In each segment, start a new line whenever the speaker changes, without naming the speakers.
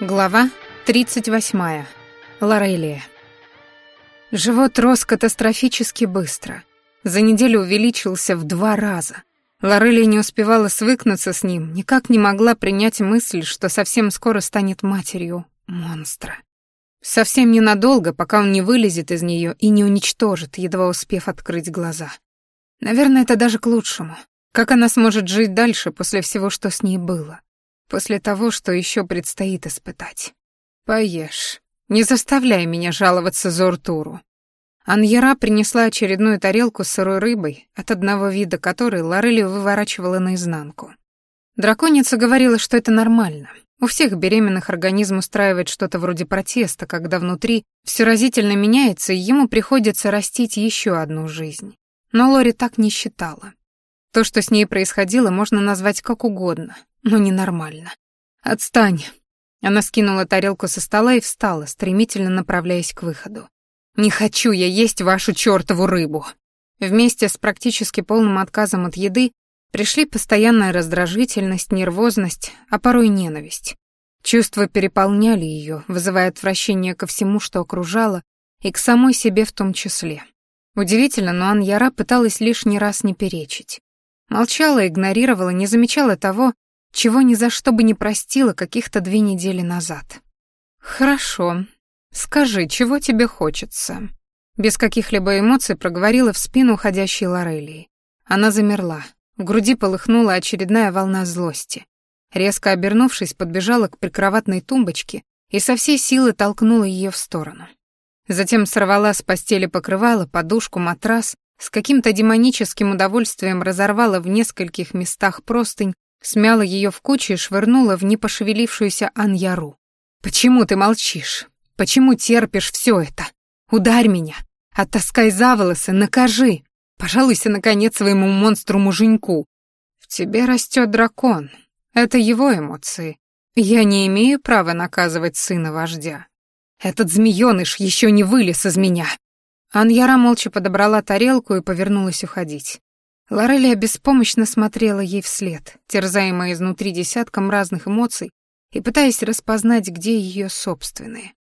Глава 38. Лорелия. Живот рос катастрофически быстро. За неделю увеличился в два раза. Лорелия не успевала свыкнуться с ним, никак не могла принять мысль, что совсем скоро станет матерью монстра. Совсем ненадолго, пока он не вылезет из нее и не уничтожит, едва успев открыть глаза. Наверное, это даже к лучшему. Как она сможет жить дальше после всего, что с ней было? После того, что еще предстоит испытать. Поешь. Не заставляй меня жаловаться Зортуру. Аньяра принесла очередную тарелку с сырой рыбой, от одного вида которой Лорелию выворачивала наизнанку. Драконица говорила, что это нормально. У всех беременных организм устраивает что-то вроде протеста, когда внутри все разительно меняется, и ему приходится растить еще одну жизнь. Но Лори так не считала. То, что с ней происходило, можно назвать как угодно, но ненормально. «Отстань!» Она скинула тарелку со стола и встала, стремительно направляясь к выходу. «Не хочу я есть вашу чёртову рыбу!» Вместе с практически полным отказом от еды пришли постоянная раздражительность, нервозность, а порой ненависть. Чувства переполняли ее, вызывая отвращение ко всему, что окружало, и к самой себе в том числе. Удивительно, но Аньяра пыталась лишний раз не перечить. Молчала, игнорировала, не замечала того, чего ни за что бы не простила каких-то две недели назад. «Хорошо. Скажи, чего тебе хочется?» Без каких-либо эмоций проговорила в спину уходящей Лорелии. Она замерла. В груди полыхнула очередная волна злости. Резко обернувшись, подбежала к прикроватной тумбочке и со всей силы толкнула ее в сторону. Затем сорвала с постели покрывало, подушку, матрас, с каким-то демоническим удовольствием разорвала в нескольких местах простынь Смяла ее в кучу и швырнула в непошевелившуюся Аньяру. «Почему ты молчишь? Почему терпишь все это? Ударь меня! Оттаскай за волосы, накажи! Пожалуйся, наконец, своему монстру-муженьку! В тебе растет дракон. Это его эмоции. Я не имею права наказывать сына вождя. Этот змеёныш еще не вылез из меня!» Аньяра молча подобрала тарелку и повернулась уходить. Лорелия беспомощно смотрела ей вслед, терзаемая изнутри десятком разных эмоций и пытаясь распознать, где ее собственные.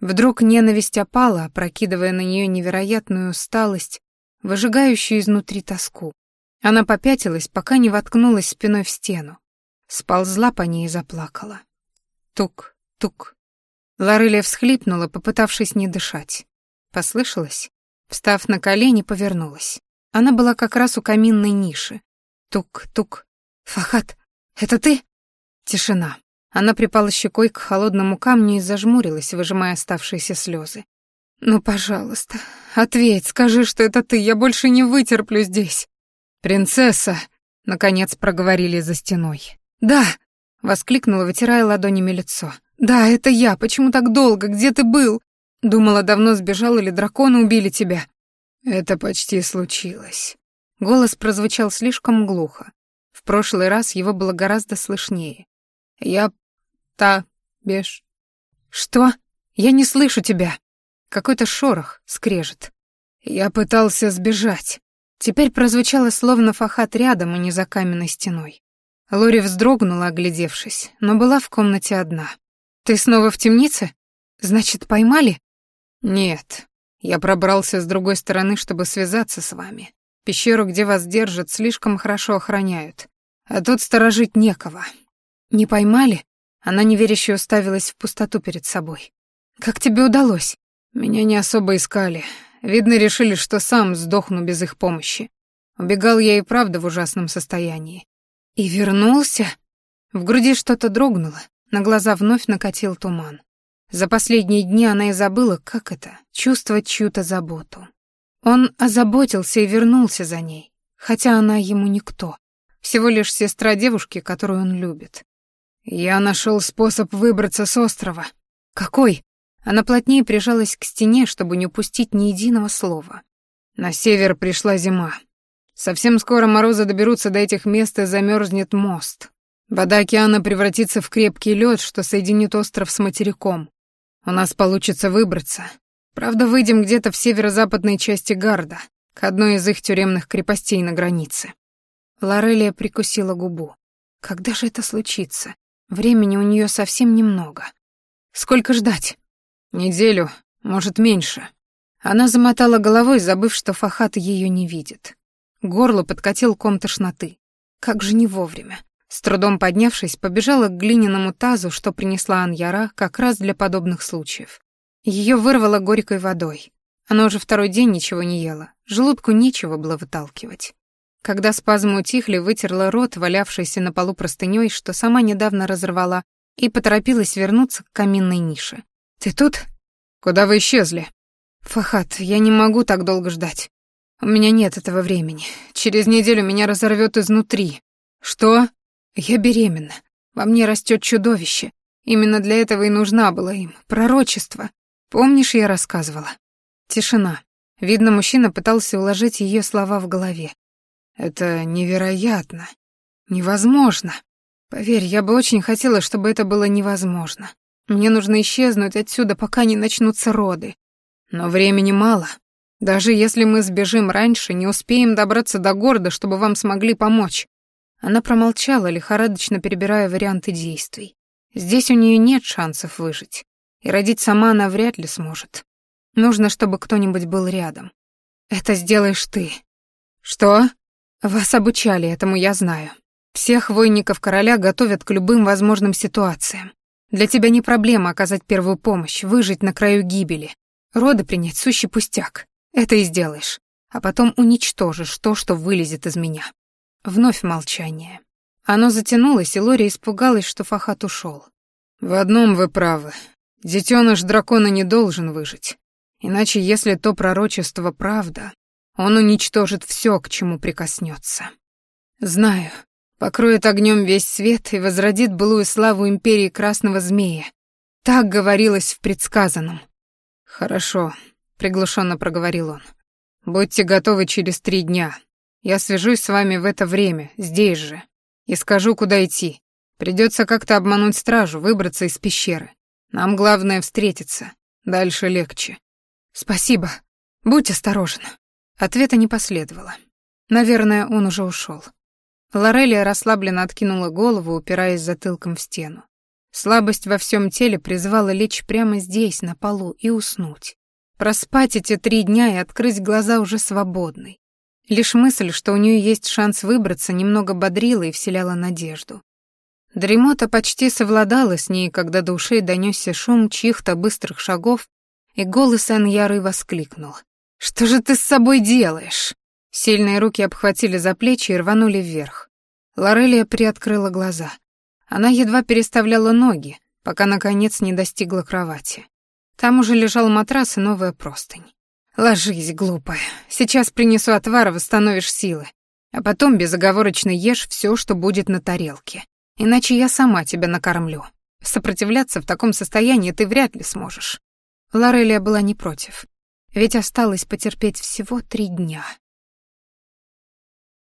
Вдруг ненависть опала, опрокидывая на нее невероятную усталость, выжигающую изнутри тоску. Она попятилась, пока не воткнулась спиной в стену. Сползла по ней и заплакала. Тук, тук. Лорелия всхлипнула, попытавшись не дышать. Послышалось? Встав на колени, повернулась. Она была как раз у каминной ниши. Тук-тук. «Фахат, это ты?» Тишина. Она припала щекой к холодному камню и зажмурилась, выжимая оставшиеся слезы. «Ну, пожалуйста, ответь, скажи, что это ты, я больше не вытерплю здесь». «Принцесса!» — наконец проговорили за стеной. «Да!» — воскликнула, вытирая ладонями лицо. «Да, это я. Почему так долго? Где ты был? Думала, давно сбежал или драконы убили тебя. Это почти случилось. Голос прозвучал слишком глухо. В прошлый раз его было гораздо слышнее. Я та беж. Что? Я не слышу тебя. Какой-то шорох, скрежет. Я пытался сбежать. Теперь прозвучало словно фахат рядом, а не за каменной стеной. Лори вздрогнула, оглядевшись, но была в комнате одна. «Ты снова в темнице? Значит, поймали?» «Нет, я пробрался с другой стороны, чтобы связаться с вами. Пещеру, где вас держат, слишком хорошо охраняют. А тут сторожить некого. Не поймали? Она неверяще уставилась в пустоту перед собой. Как тебе удалось? Меня не особо искали. Видно, решили, что сам сдохну без их помощи. Убегал я и правда в ужасном состоянии. И вернулся? В груди что-то дрогнуло, на глаза вновь накатил туман. За последние дни она и забыла, как это — чувствовать чью-то заботу. Он озаботился и вернулся за ней, хотя она ему никто, всего лишь сестра девушки, которую он любит. «Я нашел способ выбраться с острова». «Какой?» Она плотнее прижалась к стене, чтобы не упустить ни единого слова. На север пришла зима. Совсем скоро морозы доберутся до этих мест и замерзнет мост. Вода океана превратится в крепкий лед, что соединит остров с материком. У нас получится выбраться. Правда, выйдем где-то в северо-западной части Гарда, к одной из их тюремных крепостей на границе. Лорелия прикусила губу. Когда же это случится? Времени у нее совсем немного. Сколько ждать?» «Неделю, может, меньше». Она замотала головой, забыв, что Фахат ее не видит. Горло подкатил ком тошноты. Как же не вовремя. С трудом поднявшись, побежала к глиняному тазу, что принесла Аньяра как раз для подобных случаев. Ее вырвало горькой водой. Она уже второй день ничего не ела. Желудку нечего было выталкивать. Когда спазмы утихли, вытерла рот, валявшийся на полу простынёй, что сама недавно разорвала, и поторопилась вернуться к каминной нише. «Ты тут?» «Куда вы исчезли?» «Фахат, я не могу так долго ждать. У меня нет этого времени. Через неделю меня разорвет изнутри. Что? Я беременна. Во мне растет чудовище. Именно для этого и нужна была им. Пророчество. Помнишь, я рассказывала? Тишина. Видно, мужчина пытался уложить ее слова в голове. Это невероятно. Невозможно. Поверь, я бы очень хотела, чтобы это было невозможно. Мне нужно исчезнуть отсюда, пока не начнутся роды. Но времени мало. Даже если мы сбежим раньше, не успеем добраться до города, чтобы вам смогли помочь». Она промолчала, лихорадочно перебирая варианты действий. Здесь у нее нет шансов выжить. И родить сама она вряд ли сможет. Нужно, чтобы кто-нибудь был рядом. Это сделаешь ты. Что? Вас обучали этому, я знаю. Всех войников короля готовят к любым возможным ситуациям. Для тебя не проблема оказать первую помощь, выжить на краю гибели. Роды принять сущий пустяк. Это и сделаешь. А потом уничтожишь то, что вылезет из меня. Вновь молчание. Оно затянулось, и Лори испугалась, что Фахат ушел. «В одном вы правы. Детеныш дракона не должен выжить. Иначе, если то пророчество правда, он уничтожит все, к чему прикоснется. Знаю, покроет огнем весь свет и возродит былую славу империи Красного Змея. Так говорилось в предсказанном. Хорошо, приглушенно проговорил он. Будьте готовы через три дня. Я свяжусь с вами в это время, здесь же, и скажу, куда идти. Придется как-то обмануть стражу, выбраться из пещеры. Нам главное встретиться. Дальше легче. Спасибо. Будь осторожен. Ответа не последовало. Наверное, он уже ушел. Лорелия расслабленно откинула голову, упираясь затылком в стену. Слабость во всем теле призвала лечь прямо здесь, на полу, и уснуть. Проспать эти три дня и открыть глаза уже свободной. Лишь мысль, что у нее есть шанс выбраться, немного бодрила и вселяла надежду. Дремота почти совладала с ней, когда до ушей донесся шум чьих-то быстрых шагов, и голос Аньяры воскликнул. «Что же ты с собой делаешь?» Сильные руки обхватили за плечи и рванули вверх. Лорелия приоткрыла глаза. Она едва переставляла ноги, пока, наконец, не достигла кровати. Там уже лежал матрас и новая простынь. «Ложись, глупая. Сейчас принесу отвар, восстановишь силы. А потом безоговорочно ешь все, что будет на тарелке. Иначе я сама тебя накормлю. Сопротивляться в таком состоянии ты вряд ли сможешь». Лорелия была не против. Ведь осталось потерпеть всего три дня.